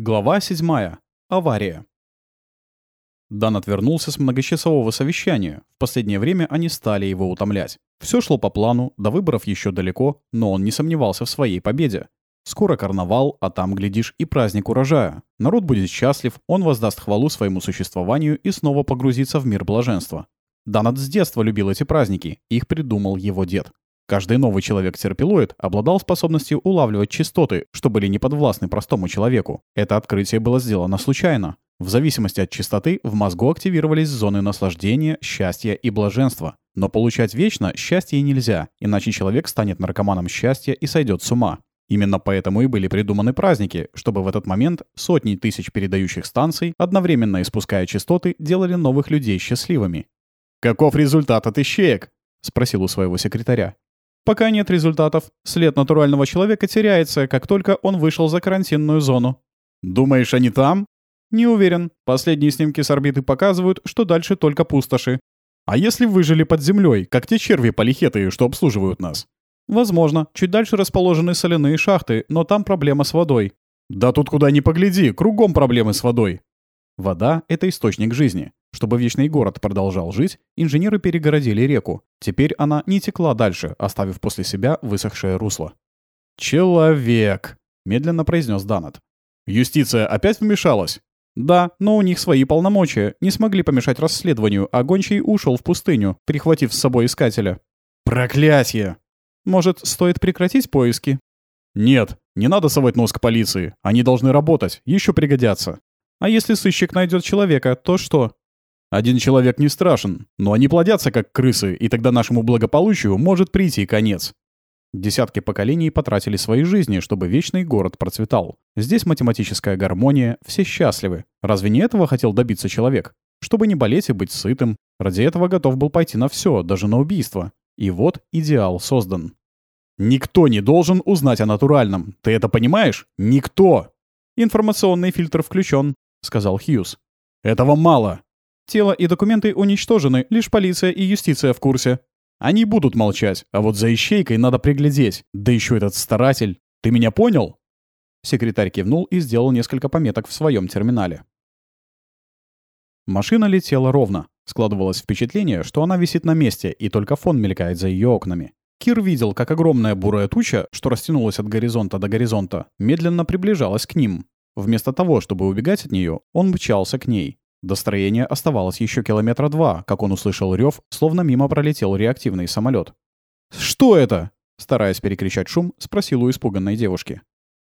Глава 7. Авария. Дан отвернулся с многочасового совещания. В последнее время они стали его утомлять. Все шло по плану, до выборов еще далеко, но он не сомневался в своей победе. Скоро карнавал, а там, глядишь, и праздник урожая. Народ будет счастлив, он воздаст хвалу своему существованию и снова погрузится в мир блаженства. Данат с детства любил эти праздники, их придумал его дед. Каждый новый человек-терпилоид обладал способностью улавливать частоты, что были не подвластны простому человеку. Это открытие было сделано случайно. В зависимости от частоты в мозгу активировались зоны наслаждения, счастья и блаженства. Но получать вечно счастье нельзя, иначе человек станет наркоманом счастья и сойдет с ума. Именно поэтому и были придуманы праздники, чтобы в этот момент сотни тысяч передающих станций, одновременно испуская частоты, делали новых людей счастливыми. «Каков результат от ищеек?» — спросил у своего секретаря. Пока нет результатов. След натурального человека теряется, как только он вышел за карантинную зону. Думаешь, они там? Не уверен. Последние снимки с орбиты показывают, что дальше только пустоши. А если выжили под землей, как те черви-полихеты, что обслуживают нас? Возможно. Чуть дальше расположены соляные шахты, но там проблема с водой. Да тут куда ни погляди, кругом проблемы с водой. Вода — это источник жизни. Чтобы Вечный город продолжал жить, инженеры перегородили реку. Теперь она не текла дальше, оставив после себя высохшее русло. «Человек!» — медленно произнес Данет. «Юстиция опять вмешалась?» «Да, но у них свои полномочия. Не смогли помешать расследованию, а гончий ушел в пустыню, прихватив с собой искателя». «Проклятье!» «Может, стоит прекратить поиски?» «Нет, не надо совать нос к полиции. Они должны работать, еще пригодятся. А если сыщик найдет человека, то что? Один человек не страшен, но они плодятся как крысы, и тогда нашему благополучию может прийти конец. Десятки поколений потратили свои жизни, чтобы вечный город процветал. Здесь математическая гармония, все счастливы. Разве не этого хотел добиться человек? Чтобы не болеть и быть сытым. Ради этого готов был пойти на все, даже на убийство. И вот идеал создан. Никто не должен узнать о натуральном. Ты это понимаешь? Никто! Информационный фильтр включен, сказал Хьюз. Этого мало. Тело и документы уничтожены, лишь полиция и юстиция в курсе. Они будут молчать, а вот за ищейкой надо приглядеть. Да еще этот старатель. Ты меня понял?» Секретарь кивнул и сделал несколько пометок в своем терминале. Машина летела ровно. Складывалось впечатление, что она висит на месте, и только фон мелькает за ее окнами. Кир видел, как огромная бурая туча, что растянулась от горизонта до горизонта, медленно приближалась к ним. Вместо того, чтобы убегать от нее, он мчался к ней. До строения оставалось еще километра два, как он услышал рев, словно мимо пролетел реактивный самолет. «Что это?» — стараясь перекричать шум, спросил у испуганной девушки.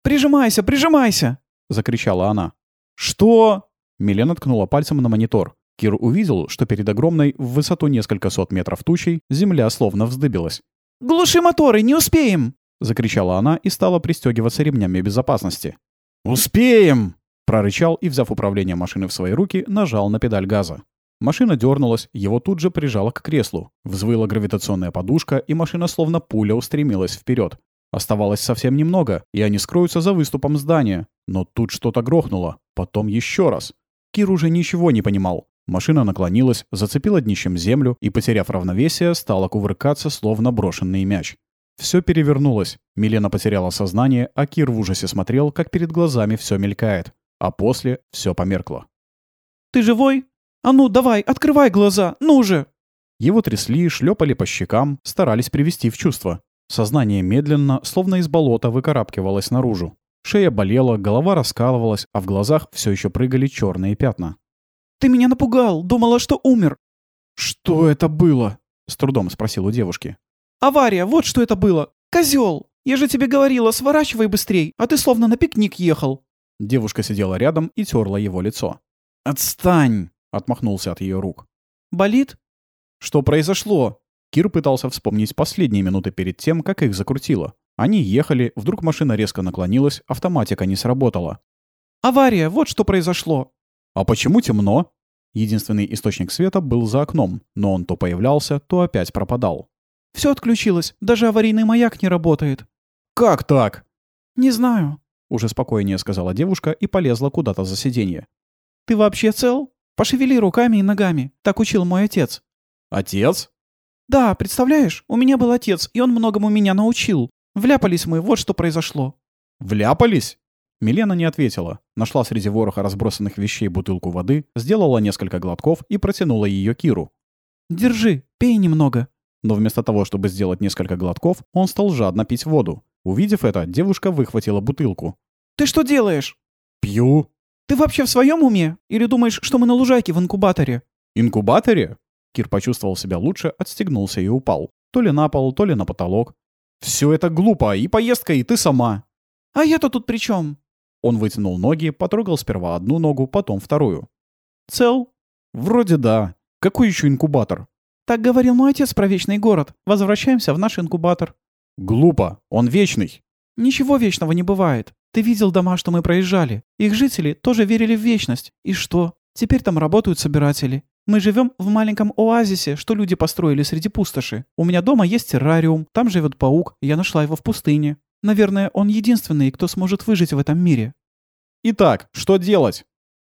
«Прижимайся, прижимайся!» — закричала она. «Что?» — Милена ткнула пальцем на монитор. Кир увидел, что перед огромной, в высоту несколько сот метров тучей, земля словно вздыбилась. «Глуши моторы, не успеем!» — закричала она и стала пристегиваться ремнями безопасности. «Успеем!» Прорычал и, взяв управление машины в свои руки, нажал на педаль газа. Машина дернулась, его тут же прижало к креслу. Взвыла гравитационная подушка, и машина словно пуля устремилась вперед. Оставалось совсем немного, и они скроются за выступом здания. Но тут что-то грохнуло. Потом еще раз. Кир уже ничего не понимал. Машина наклонилась, зацепила днищем землю и, потеряв равновесие, стала кувыркаться, словно брошенный мяч. Все перевернулось. Милена потеряла сознание, а Кир в ужасе смотрел, как перед глазами все мелькает а после все померкло. «Ты живой? А ну, давай, открывай глаза, ну же!» Его трясли, шлепали по щекам, старались привести в чувство. Сознание медленно, словно из болота, выкарабкивалось наружу. Шея болела, голова раскалывалась, а в глазах все еще прыгали черные пятна. «Ты меня напугал! Думала, что умер!» «Что это было?» — с трудом спросил у девушки. «Авария, вот что это было! Козел! Я же тебе говорила, сворачивай быстрей, а ты словно на пикник ехал!» Девушка сидела рядом и терла его лицо. «Отстань!» — отмахнулся от ее рук. «Болит?» «Что произошло?» Кир пытался вспомнить последние минуты перед тем, как их закрутило. Они ехали, вдруг машина резко наклонилась, автоматика не сработала. «Авария, вот что произошло!» «А почему темно?» Единственный источник света был за окном, но он то появлялся, то опять пропадал. «Все отключилось, даже аварийный маяк не работает». «Как так?» «Не знаю уже спокойнее сказала девушка и полезла куда-то за сиденье. «Ты вообще цел? Пошевели руками и ногами. Так учил мой отец». «Отец?» «Да, представляешь, у меня был отец, и он многому меня научил. Вляпались мы, вот что произошло». «Вляпались?» Милена не ответила. Нашла среди вороха разбросанных вещей бутылку воды, сделала несколько глотков и протянула ее Киру. «Держи, пей немного». Но вместо того, чтобы сделать несколько глотков, он стал жадно пить воду. Увидев это, девушка выхватила бутылку. «Ты что делаешь?» «Пью». «Ты вообще в своем уме? Или думаешь, что мы на лужайке в инкубаторе?» «Инкубаторе?» Кир почувствовал себя лучше, отстегнулся и упал. То ли на пол, то ли на потолок. «Все это глупо, и поездка, и ты сама». «А я-то тут при чем? Он вытянул ноги, потрогал сперва одну ногу, потом вторую. «Цел?» «Вроде да. Какой еще инкубатор?» «Так говорил мой отец про вечный город. Возвращаемся в наш инкубатор». «Глупо. Он вечный». «Ничего вечного не бывает. Ты видел дома, что мы проезжали. Их жители тоже верили в вечность. И что? Теперь там работают собиратели. Мы живем в маленьком оазисе, что люди построили среди пустоши. У меня дома есть террариум, там живет паук, я нашла его в пустыне. Наверное, он единственный, кто сможет выжить в этом мире. Итак, что делать?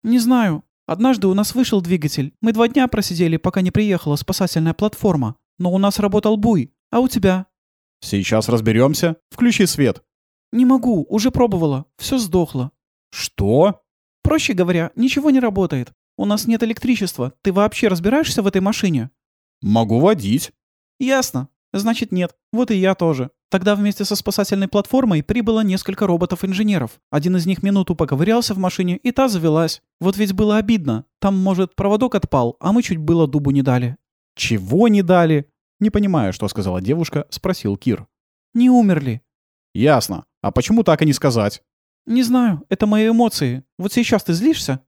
Не знаю. Однажды у нас вышел двигатель. Мы два дня просидели, пока не приехала спасательная платформа. Но у нас работал буй. А у тебя? Сейчас разберемся. Включи свет. Не могу, уже пробовала. Все сдохло. Что? Проще говоря, ничего не работает. У нас нет электричества. Ты вообще разбираешься в этой машине? Могу водить. Ясно. Значит, нет. Вот и я тоже. Тогда вместе со спасательной платформой прибыло несколько роботов-инженеров. Один из них минуту поковырялся в машине, и та завелась. Вот ведь было обидно. Там, может, проводок отпал, а мы чуть было дубу не дали. Чего не дали? Не понимая, что сказала девушка, спросил Кир. Не умерли. Ясно. А почему так и не сказать? Не знаю, это мои эмоции. Вот сейчас ты злишься?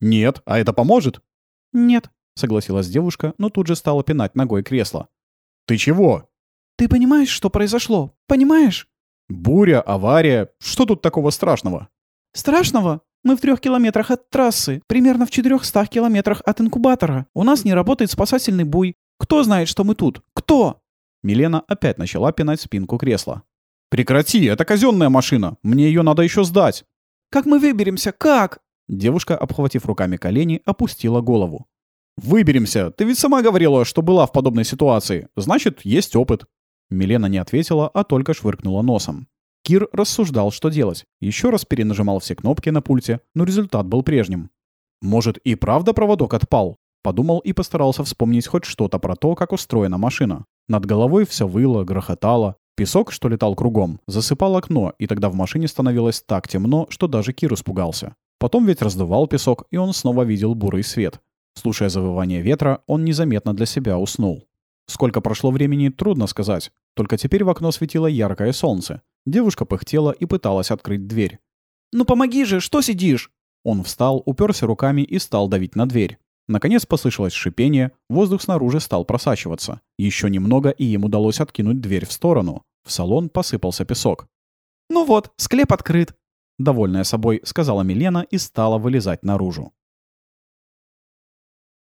Нет, а это поможет? Нет, согласилась девушка, но тут же стала пинать ногой кресло. Ты чего? Ты понимаешь, что произошло? Понимаешь? Буря, авария. Что тут такого страшного? Страшного? Мы в трех километрах от трассы, примерно в четырехстах километрах от инкубатора. У нас не работает спасательный буй. Кто знает, что мы тут? Кто? Милена опять начала пинать спинку кресла. «Прекрати, это казенная машина. Мне ее надо еще сдать». «Как мы выберемся? Как?» Девушка, обхватив руками колени, опустила голову. «Выберемся. Ты ведь сама говорила, что была в подобной ситуации. Значит, есть опыт». Милена не ответила, а только швыркнула носом. Кир рассуждал, что делать. Еще раз перенажимал все кнопки на пульте, но результат был прежним. «Может, и правда проводок отпал?» Подумал и постарался вспомнить хоть что-то про то, как устроена машина. Над головой все выло, грохотало. Песок, что летал кругом, засыпал окно, и тогда в машине становилось так темно, что даже Кир испугался. Потом ветер раздувал песок, и он снова видел бурый свет. Слушая завывание ветра, он незаметно для себя уснул. Сколько прошло времени, трудно сказать. Только теперь в окно светило яркое солнце. Девушка пыхтела и пыталась открыть дверь. «Ну помоги же, что сидишь?» Он встал, уперся руками и стал давить на дверь. Наконец послышалось шипение, воздух снаружи стал просачиваться. Еще немного, и им удалось откинуть дверь в сторону. В салон посыпался песок. «Ну вот, склеп открыт», — довольная собой сказала Милена и стала вылезать наружу.